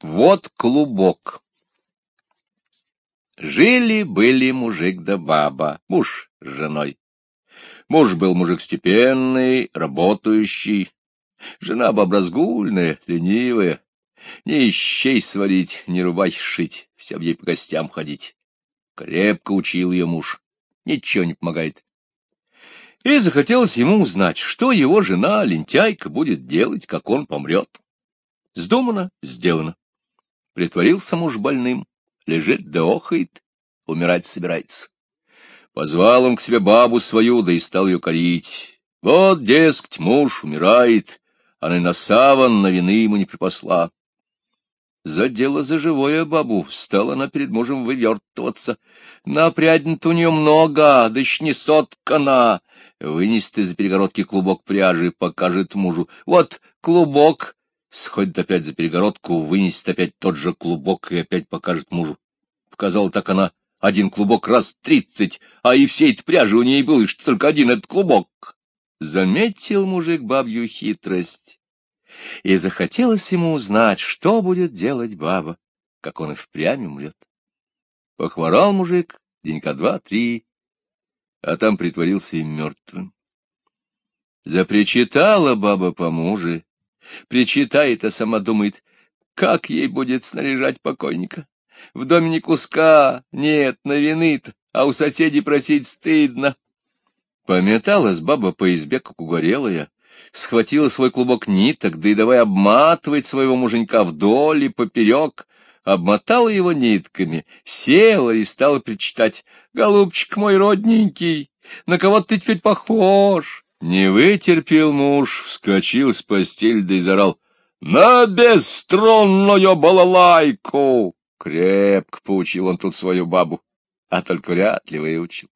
Вот клубок. Жили-были мужик да баба, муж с женой. Муж был мужик степенный, работающий. Жена баба разгульная, ленивая. Ни щей сварить, ни рубахи шить, все в ей по гостям ходить. Крепко учил ее муж, ничего не помогает. И захотелось ему узнать, что его жена, лентяйка, будет делать, как он помрет. Сдумано, сделано. Притворился муж больным, лежит да охает, умирать собирается. Позвал он к себе бабу свою, да и стал ее корить. Вот, дескать, муж умирает, и на саван на вины ему не припасла. За дело за живое бабу стала она перед мужем вывертываться. Напряден-то у нее много, да еще не соткана. Вынесет из перегородки клубок пряжи, покажет мужу. Вот клубок, сходит опять за перегородку, вынесет опять тот же клубок и опять покажет мужу. Показала так она один клубок раз тридцать, а и всей этой пряжи у ней было, что только один этот клубок. Заметил мужик бабью хитрость, и захотелось ему узнать, что будет делать баба, как он и впрямь умрет. Похворал мужик денька два-три, а там притворился и мертвым. Запричитала баба по муже, Причитает, а сама думает, как ей будет снаряжать покойника. В доме ни куска, нет, на вины а у соседей просить стыдно. Пометалась баба по избе, как угорелая, схватила свой клубок ниток, да и давай обматывать своего муженька вдоль и поперек, обмотала его нитками, села и стала причитать. «Голубчик мой родненький, на кого ты теперь похож? Не вытерпел муж, вскочил с постели да и зарал. «На бесструнную балалайку!» Крепко поучил он тут свою бабу, а только вряд ли выучил.